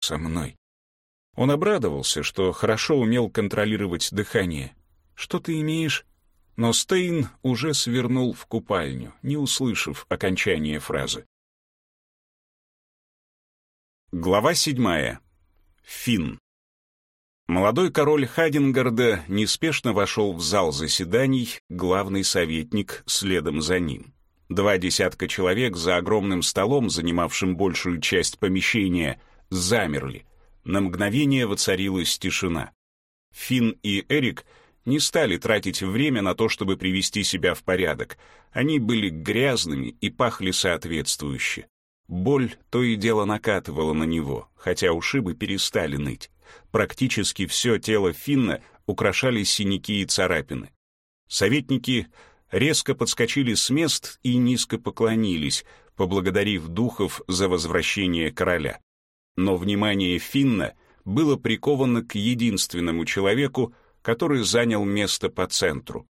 со мной. Он обрадовался, что хорошо умел контролировать дыхание. «Что ты имеешь?» Но Стейн уже свернул в купальню, не услышав окончания фразы. Глава седьмая. Финн. Молодой король Хадингарда неспешно вошел в зал заседаний, главный советник следом за ним. Два десятка человек за огромным столом, занимавшим большую часть помещения, замерли. На мгновение воцарилась тишина. Финн и Эрик не стали тратить время на то, чтобы привести себя в порядок. Они были грязными и пахли соответствующе. Боль то и дело накатывала на него, хотя ушибы перестали ныть. Практически все тело Финна украшали синяки и царапины. Советники резко подскочили с мест и низко поклонились, поблагодарив духов за возвращение короля. Но внимание Финна было приковано к единственному человеку, который занял место по центру.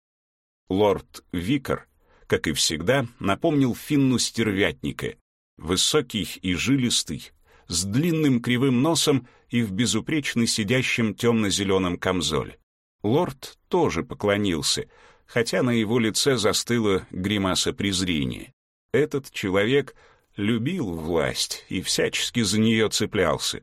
Лорд Викар, как и всегда, напомнил Финну стервятника, высокий и жилистый, с длинным кривым носом и в безупречно сидящем темно-зеленом камзоле. Лорд тоже поклонился, хотя на его лице застыла гримаса презрения. Этот человек любил власть и всячески за нее цеплялся.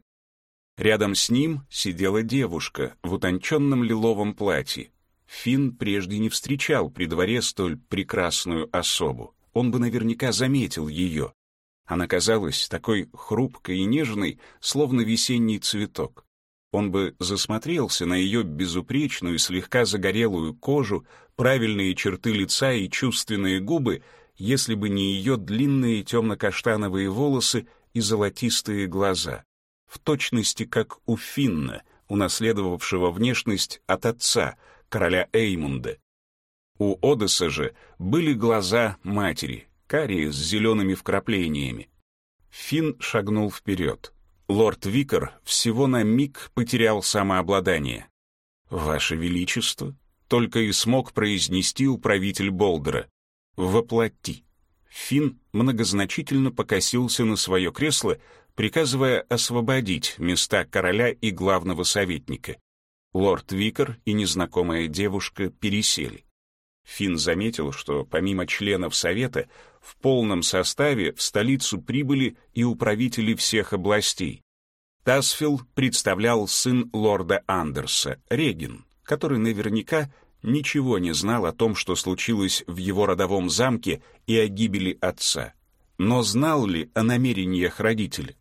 Рядом с ним сидела девушка в утонченном лиловом платье. Финн прежде не встречал при дворе столь прекрасную особу. Он бы наверняка заметил ее. Она казалась такой хрупкой и нежной, словно весенний цветок. Он бы засмотрелся на ее безупречную, слегка загорелую кожу, правильные черты лица и чувственные губы, если бы не ее длинные темно-каштановые волосы и золотистые глаза. В точности, как у Финна, унаследовавшего внешность от отца, короля Эймунда. У Одесса же были глаза матери, карие с зелеными вкраплениями. Финн шагнул вперед. Лорд Викар всего на миг потерял самообладание. «Ваше Величество», — только и смог произнести управитель Болдера. «Воплоти». Финн многозначительно покосился на свое кресло, приказывая освободить места короля и главного советника. Лорд Викар и незнакомая девушка пересели. Финн заметил, что помимо членов Совета в полном составе в столицу прибыли и управители всех областей. Тасфилл представлял сын лорда Андерса, Регин, который наверняка ничего не знал о том, что случилось в его родовом замке и о гибели отца. Но знал ли о намерениях родителя?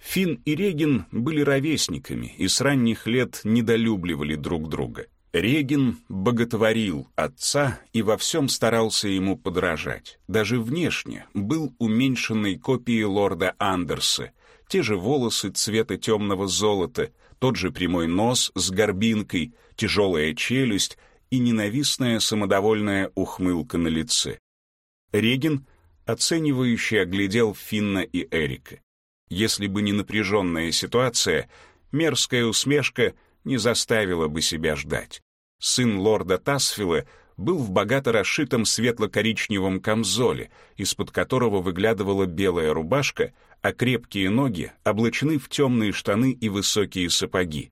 Финн и Регин были ровесниками и с ранних лет недолюбливали друг друга. Регин боготворил отца и во всем старался ему подражать. Даже внешне был уменьшенной копией лорда Андерса. Те же волосы цвета темного золота, тот же прямой нос с горбинкой, тяжелая челюсть и ненавистная самодовольная ухмылка на лице. Регин оценивающе оглядел Финна и Эрика. Если бы не напряженная ситуация, мерзкая усмешка не заставила бы себя ждать сын лорда Тасфила, был в богато расшитом светло-коричневом камзоле, из-под которого выглядывала белая рубашка, а крепкие ноги облачены в темные штаны и высокие сапоги.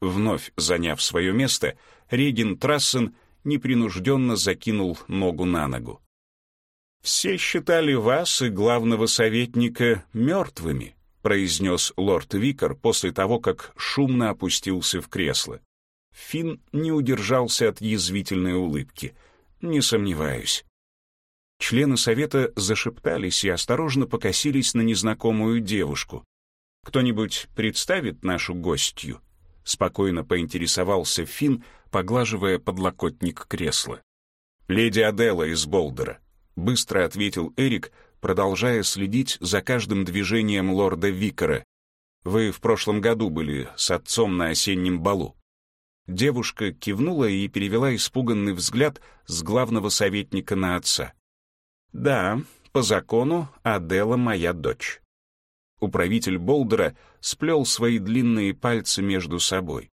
Вновь заняв свое место, Регин Трассен непринужденно закинул ногу на ногу. «Все считали вас и главного советника мертвыми», произнес лорд Викар после того, как шумно опустился в кресло. Финн не удержался от язвительной улыбки. «Не сомневаюсь». Члены совета зашептались и осторожно покосились на незнакомую девушку. «Кто-нибудь представит нашу гостью?» — спокойно поинтересовался Финн, поглаживая подлокотник кресла. «Леди Адела из Болдера», — быстро ответил Эрик, продолжая следить за каждым движением лорда Викара. «Вы в прошлом году были с отцом на осеннем балу». Девушка кивнула и перевела испуганный взгляд с главного советника на отца. «Да, по закону Адела моя дочь». Управитель Болдера сплел свои длинные пальцы между собой.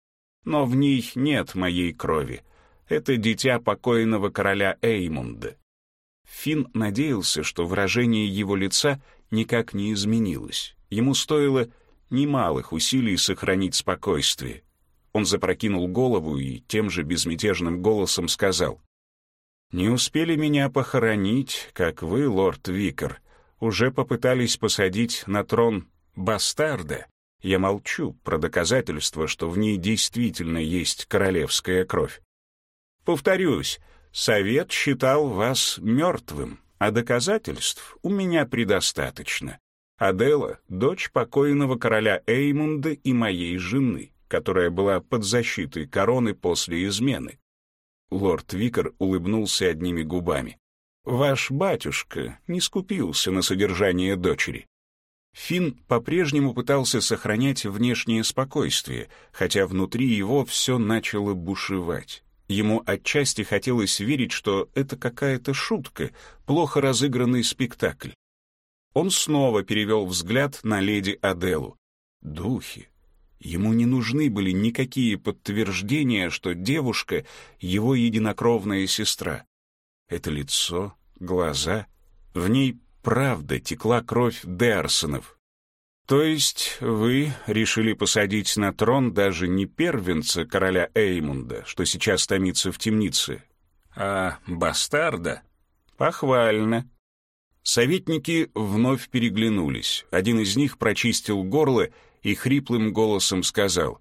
«Но в ней нет моей крови. Это дитя покойного короля Эймунда». Финн надеялся, что выражение его лица никак не изменилось. Ему стоило немалых усилий сохранить спокойствие. Он запрокинул голову и тем же безмятежным голосом сказал, «Не успели меня похоронить, как вы, лорд Викер, уже попытались посадить на трон бастарда. Я молчу про доказательство, что в ней действительно есть королевская кровь. Повторюсь, совет считал вас мертвым, а доказательств у меня предостаточно. Адела — дочь покойного короля Эймунда и моей жены, которая была под защитой короны после измены. Лорд Викер улыбнулся одними губами. «Ваш батюшка не скупился на содержание дочери». Финн по-прежнему пытался сохранять внешнее спокойствие, хотя внутри его все начало бушевать. Ему отчасти хотелось верить, что это какая-то шутка, плохо разыгранный спектакль. Он снова перевел взгляд на леди Аделу. Духи. Ему не нужны были никакие подтверждения, что девушка — его единокровная сестра. Это лицо, глаза. В ней правда текла кровь Дерсонов, то есть вы решили посадить на трон даже не первенца короля Эймунда, что сейчас томится в темнице, а бастарда? Похвально. Советники вновь переглянулись. Один из них прочистил горло и хриплым голосом сказал,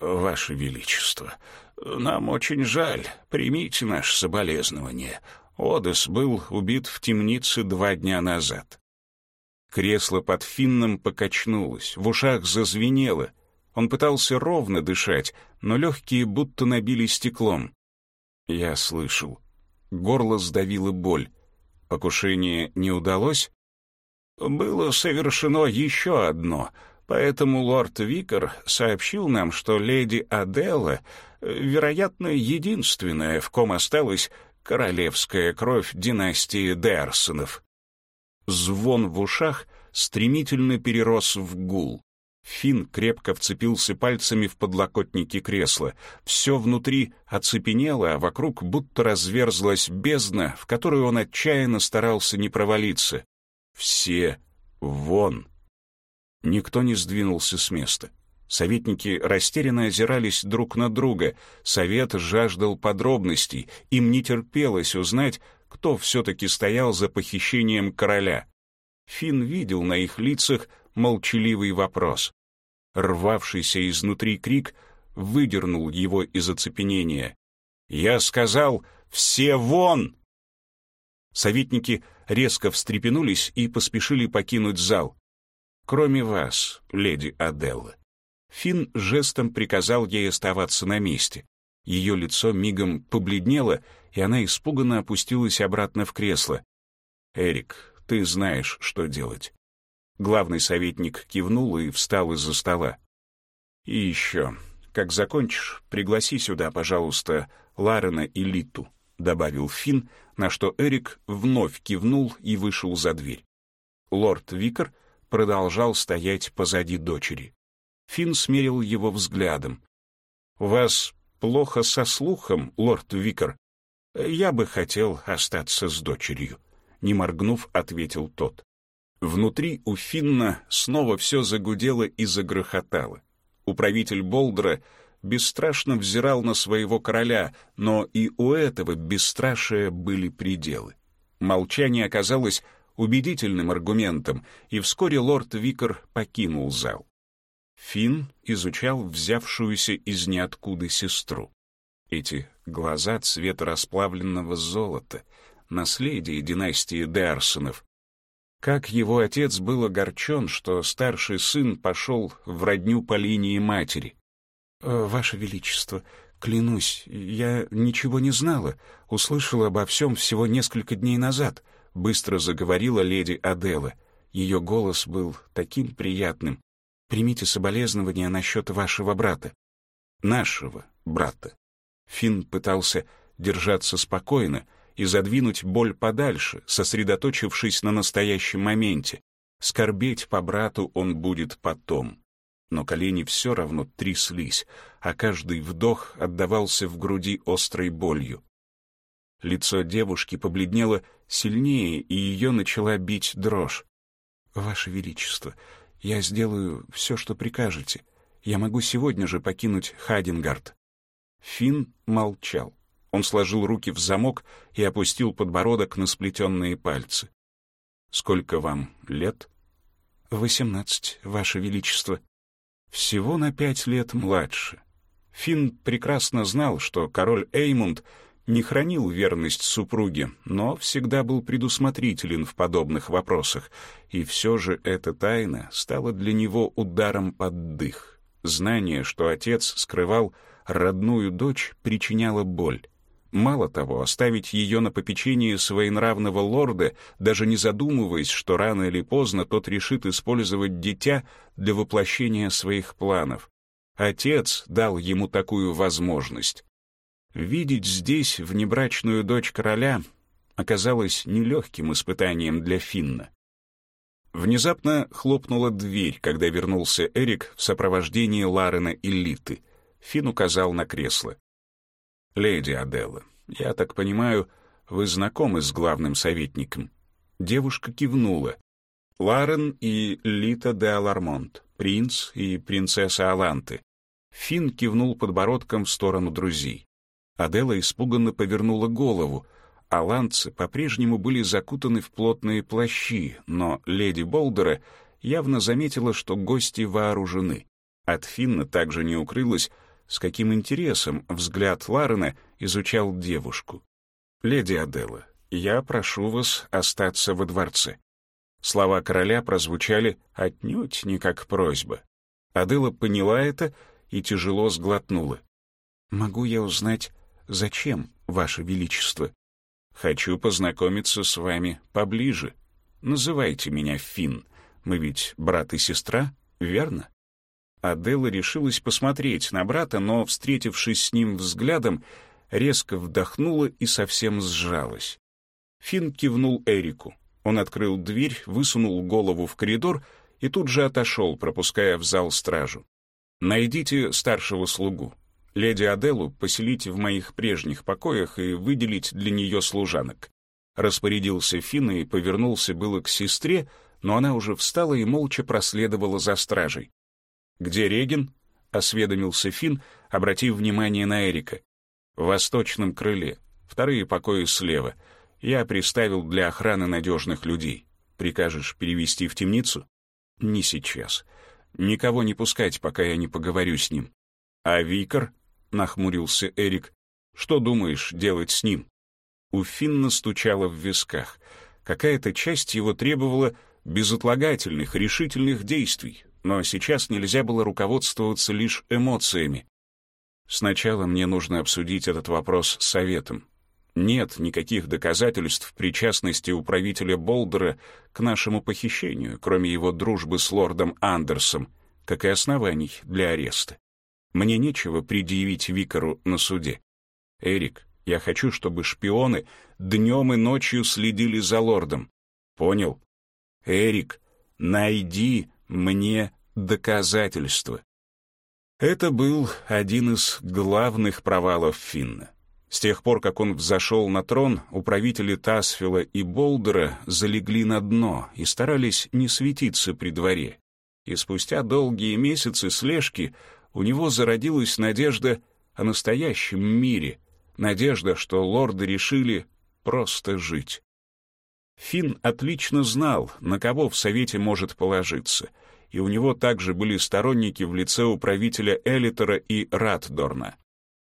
«Ваше Величество, нам очень жаль, примите наше соболезнование. Одес был убит в темнице два дня назад. Кресло под Финном покачнулось, в ушах зазвенело. Он пытался ровно дышать, но легкие будто набили стеклом. Я слышал. Горло сдавило боль. Покушение не удалось? Было совершено еще одно, поэтому лорд Викер сообщил нам, что леди Аделла, вероятно, единственная, в ком осталась королевская кровь династии Дерсонов. Звон в ушах стремительно перерос в гул. Фин крепко вцепился пальцами в подлокотники кресла. Все внутри оцепенело, а вокруг будто разверзлась бездна, в которую он отчаянно старался не провалиться. Все вон. Никто не сдвинулся с места. Советники растерянно озирались друг на друга. Совет жаждал подробностей. Им не терпелось узнать, кто все-таки стоял за похищением короля. Финн видел на их лицах молчаливый вопрос. Рвавшийся изнутри крик выдернул его из оцепенения. «Я сказал, все вон!» Советники резко встрепенулись и поспешили покинуть зал. «Кроме вас, леди Аделла». Финн жестом приказал ей оставаться на месте. Ее лицо мигом побледнело, и она испуганно опустилась обратно в кресло. «Эрик, ты знаешь, что делать». Главный советник кивнул и встал из-за стола. «И еще, как закончишь, пригласи сюда, пожалуйста, Ларена и Литу», — добавил Финн, на что Эрик вновь кивнул и вышел за дверь. Лорд Викер продолжал стоять позади дочери. Финн смерил его взглядом. «У вас плохо со слухом, лорд Викер. Я бы хотел остаться с дочерью», — не моргнув, ответил тот. Внутри у Финна снова все загудело и загрохотало. Управитель Болдера бесстрашно взирал на своего короля, но и у этого бесстрашия были пределы. Молчание оказалось убедительным аргументом, и вскоре лорд Викер покинул зал. Финн изучал взявшуюся из ниоткуда сестру. Эти глаза цвета расплавленного золота, наследие династии Дерсонов. Как его отец был огорчен, что старший сын пошел в родню по линии матери. «Э, «Ваше Величество, клянусь, я ничего не знала, услышала обо всем всего несколько дней назад», — быстро заговорила леди Адела. Ее голос был таким приятным, Примите соболезнования насчет вашего брата. Нашего брата. Финн пытался держаться спокойно и задвинуть боль подальше, сосредоточившись на настоящем моменте. Скорбеть по брату он будет потом. Но колени все равно тряслись, а каждый вдох отдавался в груди острой болью. Лицо девушки побледнело сильнее, и ее начала бить дрожь. «Ваше Величество, Я сделаю все, что прикажете. Я могу сегодня же покинуть Хадингард». Финн молчал. Он сложил руки в замок и опустил подбородок на сплетенные пальцы. «Сколько вам лет?» «Восемнадцать, Ваше Величество». «Всего на пять лет младше». Финн прекрасно знал, что король Эймунд не хранил верность супруге, но всегда был предусмотрителен в подобных вопросах, и все же эта тайна стала для него ударом под дых. Знание, что отец скрывал родную дочь, причиняло боль. Мало того, оставить ее на попечение своенравного лорда, даже не задумываясь, что рано или поздно тот решит использовать дитя для воплощения своих планов. Отец дал ему такую возможность. Видеть здесь внебрачную дочь короля оказалось нелегким испытанием для Финна. Внезапно хлопнула дверь, когда вернулся Эрик в сопровождении Ларена и Литы. Финн указал на кресло. «Леди Аделла, я так понимаю, вы знакомы с главным советником?» Девушка кивнула. Ларен и Лита де Алармонт, принц и принцесса Аланты. Финн кивнул подбородком в сторону друзей. Адела испуганно повернула голову. Аланцы по-прежнему были закутаны в плотные плащи, но леди Болдера явно заметила, что гости вооружены. От Финна также не укрылось, с каким интересом взгляд Ларена изучал девушку. «Леди Адела, я прошу вас остаться во дворце». Слова короля прозвучали отнюдь не как просьба. Адела поняла это и тяжело сглотнула. «Могу я узнать, зачем, Ваше Величество?» «Хочу познакомиться с вами поближе. Называйте меня Финн. Мы ведь брат и сестра, верно?» Адела решилась посмотреть на брата, но, встретившись с ним взглядом, резко вдохнула и совсем сжалась. Финн кивнул Эрику. Он открыл дверь, высунул голову в коридор и тут же отошел, пропуская в зал стражу. «Найдите старшего слугу. Леди Аделу поселите в моих прежних покоях и выделить для нее служанок». Распорядился Финн и повернулся было к сестре, но она уже встала и молча проследовала за стражей. «Где Реген?» — осведомился Финн, обратив внимание на Эрика. «В восточном крыле. Вторые покои слева. Я приставил для охраны надежных людей. Прикажешь перевести в темницу?» «Не сейчас. Никого не пускать, пока я не поговорю с ним». «А Викар?» — нахмурился Эрик. «Что думаешь делать с ним?» У Финна стучало в висках. Какая-то часть его требовала безотлагательных, решительных действий, но сейчас нельзя было руководствоваться лишь эмоциями. Сначала мне нужно обсудить этот вопрос с советом. Нет никаких доказательств причастности управителя Болдера к нашему похищению, кроме его дружбы с лордом Андерсом, как и оснований для ареста. Мне нечего предъявить Викару на суде. Эрик, я хочу, чтобы шпионы днем и ночью следили за лордом. Понял? Эрик, найди мне доказательства. Это был один из главных провалов Финна. С тех пор, как он взошел на трон, управители Тасфила и Болдера залегли на дно и старались не светиться при дворе. И спустя долгие месяцы слежки у него зародилась надежда о настоящем мире, надежда, что лорды решили просто жить. Финн отлично знал, на кого в Совете может положиться, и у него также были сторонники в лице управителя Элитера и Ратдорна.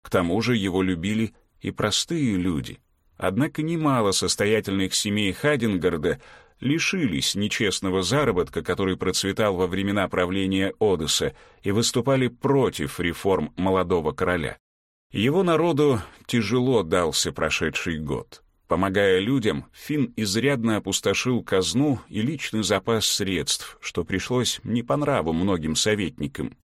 К тому же его любили и простые люди. Однако немало состоятельных семей Хадингарда лишились нечестного заработка, который процветал во времена правления Одесса, и выступали против реформ молодого короля. Его народу тяжело дался прошедший год. Помогая людям, Финн изрядно опустошил казну и личный запас средств, что пришлось не по нраву многим советникам.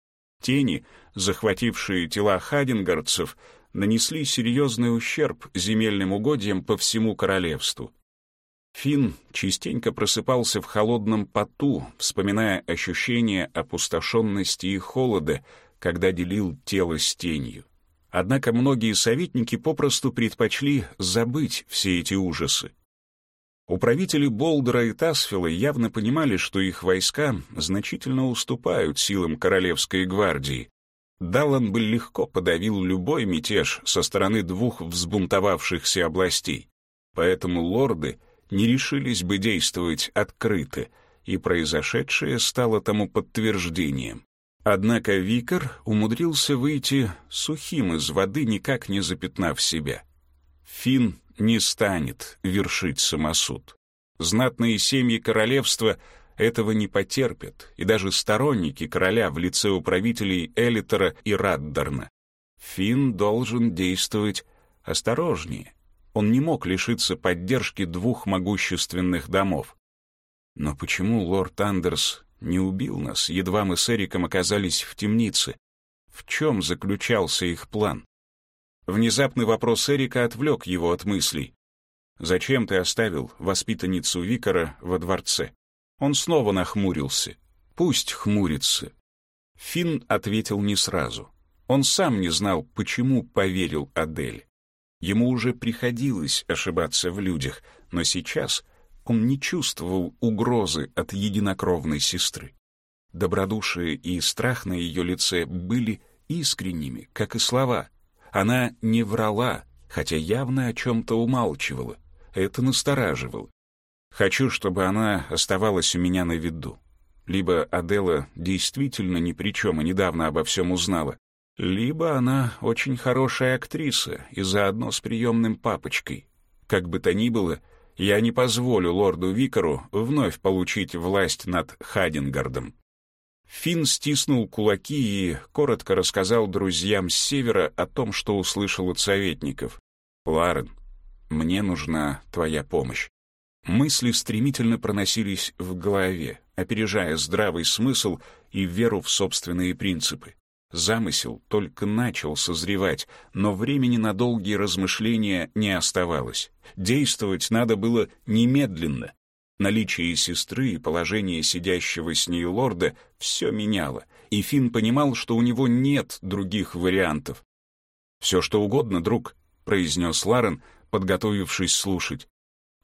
Тени, захватившие тела хадингардцев, нанесли серьезный ущерб земельным угодьям по всему королевству. Финн частенько просыпался в холодном поту, вспоминая ощущение опустошенности и холода, когда делил тело с тенью. Однако многие советники попросту предпочли забыть все эти ужасы. Управители Болдера и Тасфила явно понимали, что их войска значительно уступают силам Королевской гвардии. Даллан бы легко подавил любой мятеж со стороны двух взбунтовавшихся областей. Поэтому лорды не решились бы действовать открыто, и произошедшее стало тому подтверждением. Однако Викар умудрился выйти сухим из воды, никак не запятнав себя. Фин не станет вершить самосуд. Знатные семьи королевства этого не потерпят, и даже сторонники короля в лице управителей Элитера и Раддарна. Фин должен действовать осторожнее. Он не мог лишиться поддержки двух могущественных домов. Но почему лорд Андерс не убил нас, едва мы с Эриком оказались в темнице? В чем заключался их план? Внезапный вопрос Эрика отвлек его от мыслей. «Зачем ты оставил воспитанницу Викара во дворце?» Он снова нахмурился. «Пусть хмурится». Финн ответил не сразу. Он сам не знал, почему поверил Адель. Ему уже приходилось ошибаться в людях, но сейчас он не чувствовал угрозы от единокровной сестры. Добродушие и страх на ее лице были искренними, как и слова — она не врала, хотя явно о чем-то умалчивала. Это настораживало. Хочу, чтобы она оставалась у меня на виду. Либо Адела действительно ни при чем и недавно обо всем узнала, либо она очень хорошая актриса и заодно с приемным папочкой. Как бы то ни было, я не позволю лорду Викару вновь получить власть над Хадингардом. Финн стиснул кулаки и коротко рассказал друзьям с севера о том, что услышал от советников. «Ларен, мне нужна твоя помощь». Мысли стремительно проносились в голове, опережая здравый смысл и веру в собственные принципы. Замысел только начал созревать, но времени на долгие размышления не оставалось. Действовать надо было немедленно. Наличие сестры и положение сидящего с ней лорда все меняло, и Финн понимал, что у него нет других вариантов. «Все что угодно, друг», — произнес Ларен, подготовившись слушать.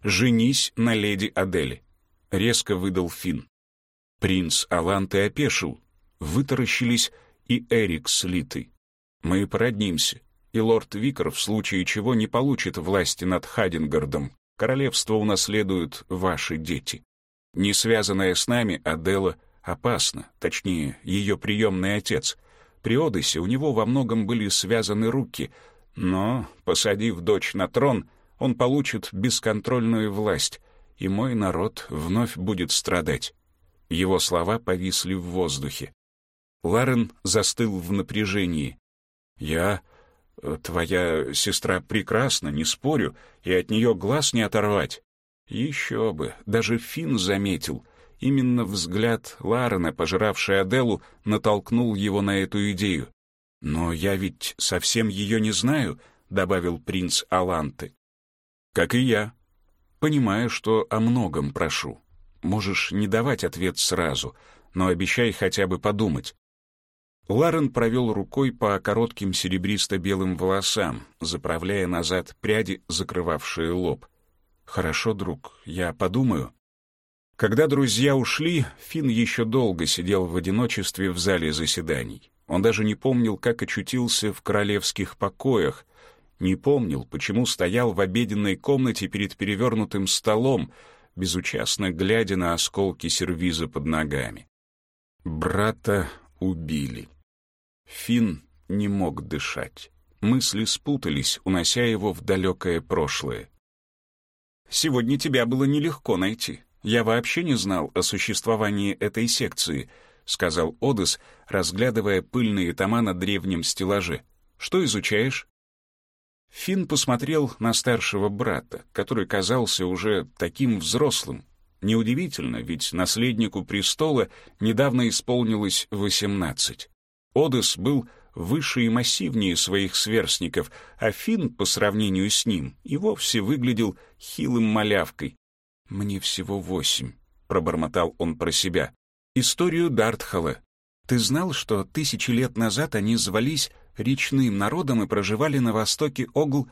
«Женись на леди Адели», — резко выдал Финн. Принц Аланты опешил, вытаращились и Эрик слитый. «Мы породнимся, и лорд Викар в случае чего не получит власти над Хадингардом, Королевство унаследуют ваши дети. Не связанная с нами Адела опасна, точнее, ее приемный отец. При Одессе у него во многом были связаны руки, но, посадив дочь на трон, он получит бесконтрольную власть, и мой народ вновь будет страдать. Его слова повисли в воздухе. Ларен застыл в напряжении. «Я Твоя сестра прекрасна, не спорю, и от нее глаз не оторвать. Еще бы, даже Финн заметил. Именно взгляд Ларена, пожиравший Аделу, натолкнул его на эту идею. «Но я ведь совсем ее не знаю», — добавил принц Аланты. «Как и я. Понимаю, что о многом прошу. Можешь не давать ответ сразу, но обещай хотя бы подумать. Ларен провел рукой по коротким серебристо-белым волосам, заправляя назад пряди, закрывавшие лоб. «Хорошо, друг, я подумаю». Когда друзья ушли, Финн еще долго сидел в одиночестве в зале заседаний. Он даже не помнил, как очутился в королевских покоях, не помнил, почему стоял в обеденной комнате перед перевернутым столом, безучастно глядя на осколки сервиза под ногами. Брата убили. Фин не мог дышать. Мысли спутались, унося его в далекое прошлое. «Сегодня тебя было нелегко найти. Я вообще не знал о существовании этой секции», — сказал Одес, разглядывая пыльные тома на древнем стеллаже. «Что изучаешь?» Фин посмотрел на старшего брата, который казался уже таким взрослым. Неудивительно, ведь наследнику престола недавно исполнилось восемнадцать. Одес был выше и массивнее своих сверстников, а Финн, по сравнению с ним, и вовсе выглядел хилым малявкой. «Мне всего восемь», — пробормотал он про себя. «Историю Дартхала. Ты знал, что тысячи лет назад они звались речным народом и проживали на востоке Огл...»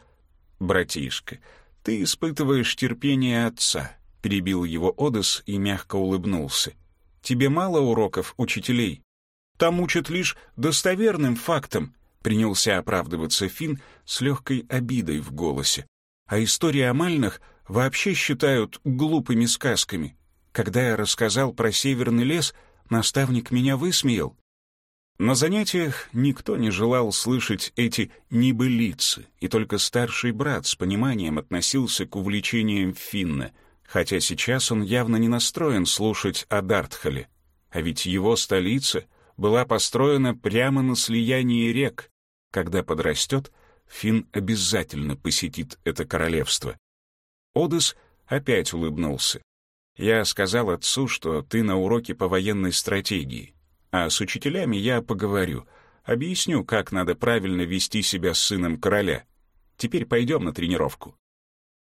«Братишка, ты испытываешь терпение отца. перебил его Одес и мягко улыбнулся. «Тебе мало уроков учителей? Там учат лишь достоверным фактам», принялся оправдываться Финн с легкой обидой в голосе. «А истории о Мальнах вообще считают глупыми сказками. Когда я рассказал про северный лес, наставник меня высмеял. На занятиях никто не желал слышать эти небылицы, и только старший брат с пониманием относился к увлечениям Финна, хотя сейчас он явно не настроен слушать о Дартхале. А ведь его столица была построена прямо на слиянии рек. Когда подрастет, Финн обязательно посетит это королевство. Одес опять улыбнулся. «Я сказал отцу, что ты на уроке по военной стратегии. А с учителями я поговорю. Объясню, как надо правильно вести себя с сыном короля. Теперь пойдем на тренировку».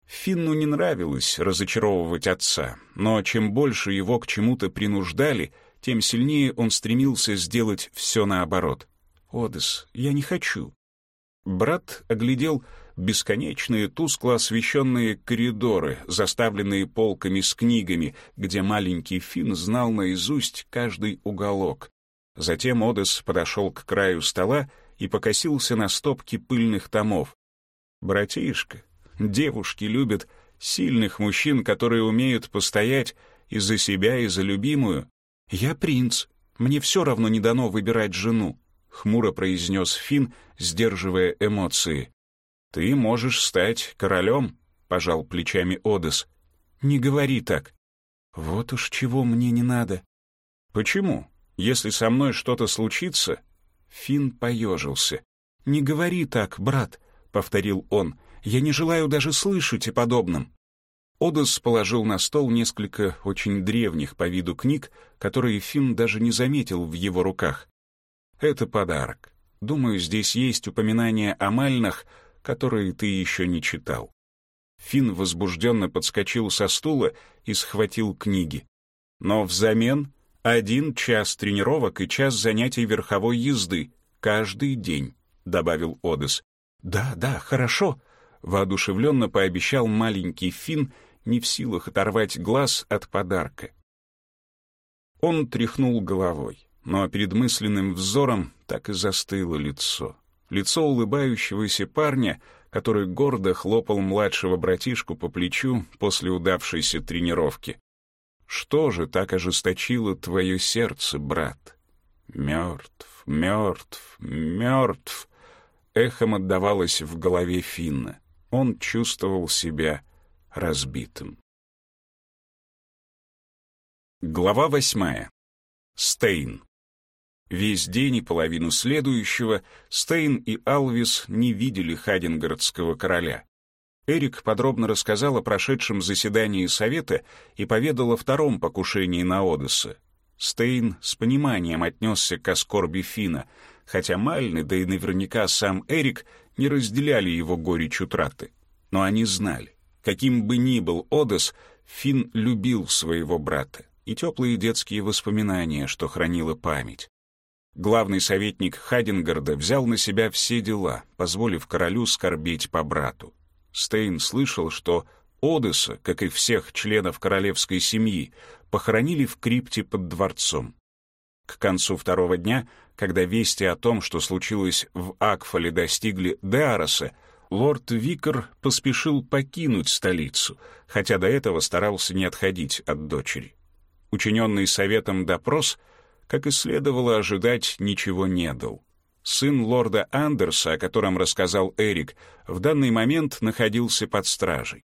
Финну не нравилось разочаровывать отца, но чем больше его к чему-то принуждали, тем сильнее он стремился сделать все наоборот. «Одес, я не хочу». Брат оглядел бесконечные тускло освещенные коридоры, заставленные полками с книгами, где маленький Финн знал наизусть каждый уголок. Затем Одес подошел к краю стола и покосился на стопки пыльных томов. «Братишка, девушки любят сильных мужчин, которые умеют постоять и за себя, и за любимую. Я принц, мне все равно не дано выбирать жену», — хмуро произнес Финн, сдерживая эмоции. «Ты можешь стать королем», — пожал плечами Одес. «Не говори так». «Вот уж чего мне не надо». «Почему? Если со мной что-то случится...» Финн поежился. «Не говори так, брат», — повторил он. «Я не желаю даже слышать о подобном». Одес положил на стол несколько очень древних по виду книг, которые Финн даже не заметил в его руках. «Это подарок. Думаю, здесь есть упоминание о мальнах, которые ты еще не читал. Финн возбужденно подскочил со стула и схватил книги. Но взамен один час тренировок и час занятий верховой езды каждый день, добавил Одес. Да, да, хорошо, воодушевленно пообещал маленький Финн, не в силах оторвать глаз от подарка. Он тряхнул головой, но перед мысленным взором так и застыло лицо лицо улыбающегося парня, который гордо хлопал младшего братишку по плечу после удавшейся тренировки. «Что же так ожесточило твое сердце, брат?» «Мертв, мертв, мертв!» Эхом отдавалось в голове Финна. Он чувствовал себя разбитым. Глава восьмая. Стейн. Весь день и половину следующего Стейн и Алвис не видели Хадингардского короля. Эрик подробно рассказал о прошедшем заседании совета и поведал о втором покушении на Одесса. Стейн с пониманием отнесся к оскорби Фина, хотя Мальны, да и наверняка сам Эрик, не разделяли его горечь утраты. Но они знали, каким бы ни был Одесс, Фин любил своего брата и теплые детские воспоминания, что хранила память. Главный советник Хадингарда взял на себя все дела, позволив королю скорбеть по брату. Стейн слышал, что Одесса, как и всех членов королевской семьи, похоронили в крипте под дворцом. К концу второго дня, когда вести о том, что случилось в Акфале, достигли Деароса, лорд Викар поспешил покинуть столицу, хотя до этого старался не отходить от дочери. Учиненный советом допрос — как и следовало ожидать, ничего не дал. Сын лорда Андерса, о котором рассказал Эрик, в данный момент находился под стражей.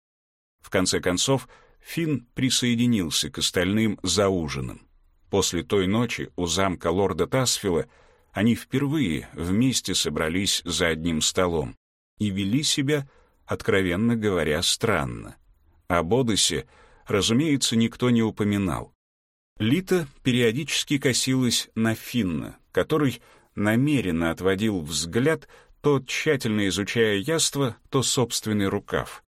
В конце концов, Финн присоединился к остальным за ужином. После той ночи у замка лорда Тасфила они впервые вместе собрались за одним столом и вели себя, откровенно говоря, странно. О Бодосе, разумеется, никто не упоминал. Лита периодически косилась на Финна, который намеренно отводил взгляд, то тщательно изучая яство, то собственный рукав.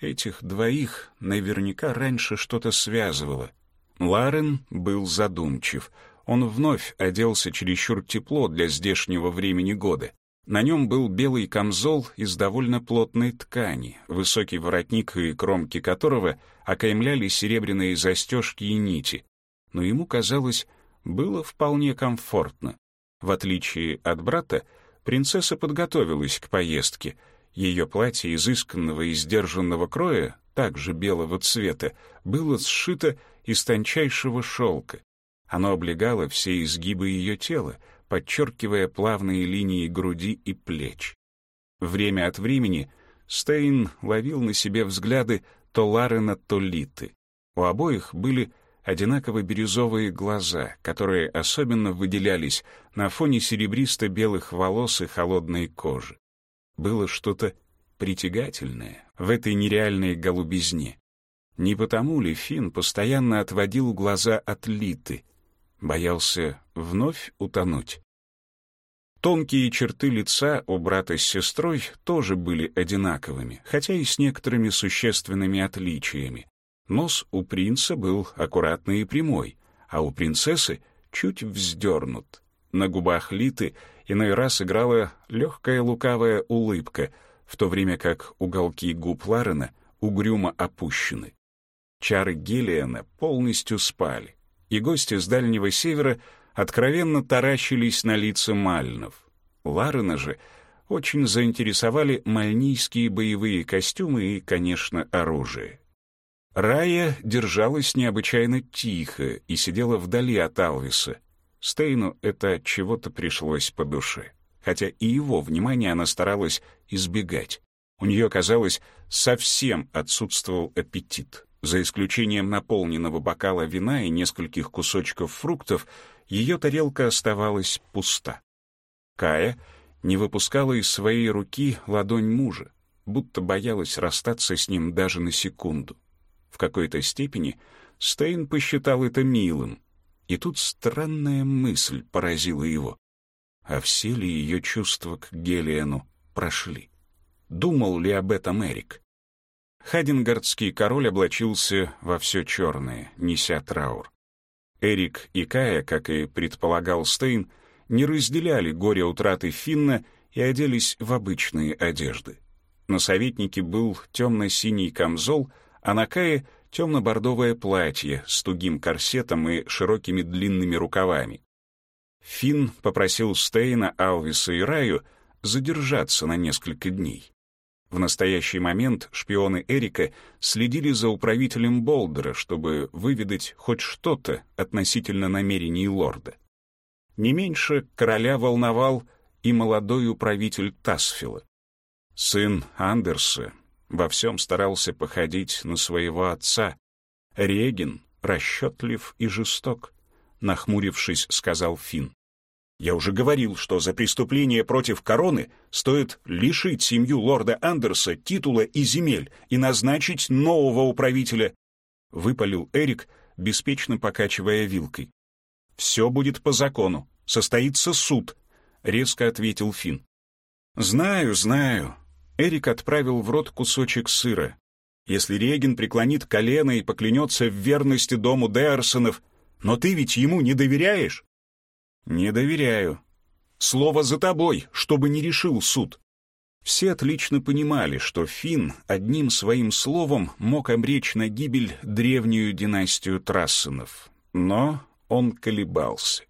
Этих двоих наверняка раньше что-то связывало. Ларен был задумчив. Он вновь оделся чересчур тепло для здешнего времени года. На нем был белый камзол из довольно плотной ткани, высокий воротник и кромки которого окаймляли серебряные застежки и нити. Но ему, казалось, было вполне комфортно. В отличие от брата, принцесса подготовилась к поездке. Ее платье изысканного и сдержанного кроя, также белого цвета, было сшито из тончайшего шелка. Оно облегало все изгибы ее тела, подчеркивая плавные линии груди и плеч. Время от времени Стейн ловил на себе взгляды то Ларена, то Литы. У обоих были одинаково бирюзовые глаза, которые особенно выделялись на фоне серебристо-белых волос и холодной кожи. Было что-то притягательное в этой нереальной голубизне. Не потому ли Финн постоянно отводил глаза от Литы, боялся вновь утонуть. Тонкие черты лица у брата с сестрой тоже были одинаковыми, хотя и с некоторыми существенными отличиями. Нос у принца был аккуратный и прямой, а у принцессы чуть вздернут. На губах Литы иной раз играла легкая лукавая улыбка, в то время как уголки губ Ларена угрюмо опущены. Чары Гелиана полностью спали и гости с Дальнего Севера откровенно таращились на лица Мальнов. Ларена же очень заинтересовали мальнийские боевые костюмы и, конечно, оружие. Рая держалась необычайно тихо и сидела вдали от Алвиса. Стейну это чего-то пришлось по душе, хотя и его внимание она старалась избегать. У нее, казалось, совсем отсутствовал аппетит. За исключением наполненного бокала вина и нескольких кусочков фруктов, ее тарелка оставалась пуста. Кая не выпускала из своей руки ладонь мужа, будто боялась расстаться с ним даже на секунду. В какой-то степени Стейн посчитал это милым, и тут странная мысль поразила его. А все ли ее чувства к Гелиану прошли? Думал ли об этом Эрик? Хадингардский король облачился во все черное, неся траур. Эрик и Кая, как и предполагал Стейн, не разделяли горе утраты Финна и оделись в обычные одежды. На советнике был темно-синий камзол, а на Кае — темно-бордовое платье с тугим корсетом и широкими длинными рукавами. Финн попросил Стейна, Алвиса и Раю задержаться на несколько дней. В настоящий момент шпионы Эрика следили за управителем Болдера, чтобы выведать хоть что-то относительно намерений лорда. Не меньше короля волновал и молодой управитель Тасфила. Сын Андерса во всем старался походить на своего отца. Регин расчетлив и жесток, нахмурившись, сказал Финн. Я уже говорил, что за преступление против короны стоит лишить семью лорда Андерса титула и земель и назначить нового управителя. Выпалил Эрик, беспечно покачивая вилкой. «Все будет по закону. Состоится суд», — резко ответил Финн. «Знаю, знаю». Эрик отправил в рот кусочек сыра. «Если Реген преклонит колено и поклянется в верности дому Деарсонов, но ты ведь ему не доверяешь?» «Не доверяю. Слово за тобой, чтобы не решил суд». Все отлично понимали, что Финн одним своим словом мог обречь на гибель древнюю династию Трассенов. Но он колебался.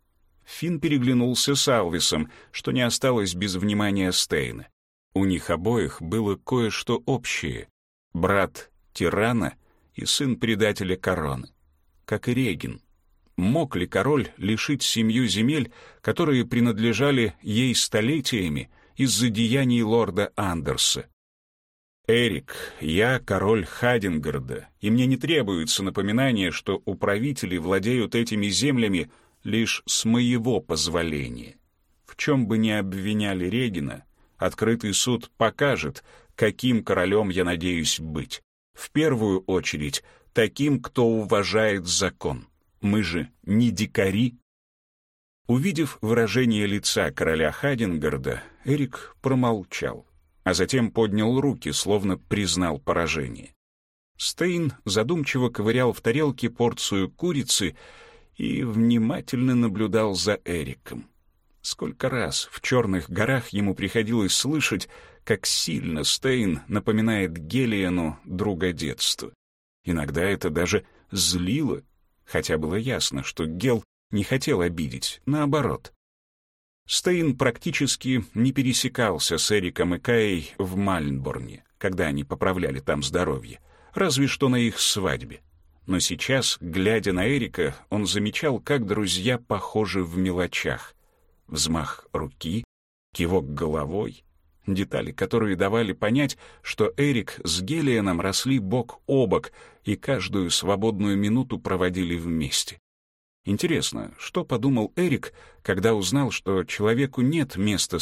Финн переглянулся с Алвисом, что не осталось без внимания Стейна. У них обоих было кое-что общее. Брат тирана и сын предателя короны, как и Регин. Мог ли король лишить семью земель, которые принадлежали ей столетиями из-за деяний лорда Андерса? «Эрик, я король Хадингарда, и мне не требуется напоминание, что управители владеют этими землями лишь с моего позволения. В чем бы ни обвиняли Регина, открытый суд покажет, каким королем я надеюсь быть. В первую очередь, таким, кто уважает закон. Мы же не дикари. Увидев выражение лица короля Хадингарда, Эрик промолчал, а затем поднял руки, словно признал поражение. Стейн задумчиво ковырял в тарелке порцию курицы и внимательно наблюдал за Эриком. Сколько раз в черных горах ему приходилось слышать, как сильно Стейн напоминает Гелиану друга детства. Иногда это даже злило, хотя было ясно, что Гел не хотел обидеть, наоборот. Стейн практически не пересекался с Эриком и Каей в Мальнборне, когда они поправляли там здоровье, разве что на их свадьбе. Но сейчас, глядя на Эрика, он замечал, как друзья похожи в мелочах. Взмах руки, кивок головой, детали, которые давали понять, что Эрик с Гелианом росли бок о бок и каждую свободную минуту проводили вместе. Интересно, что подумал Эрик, когда узнал, что человеку нет места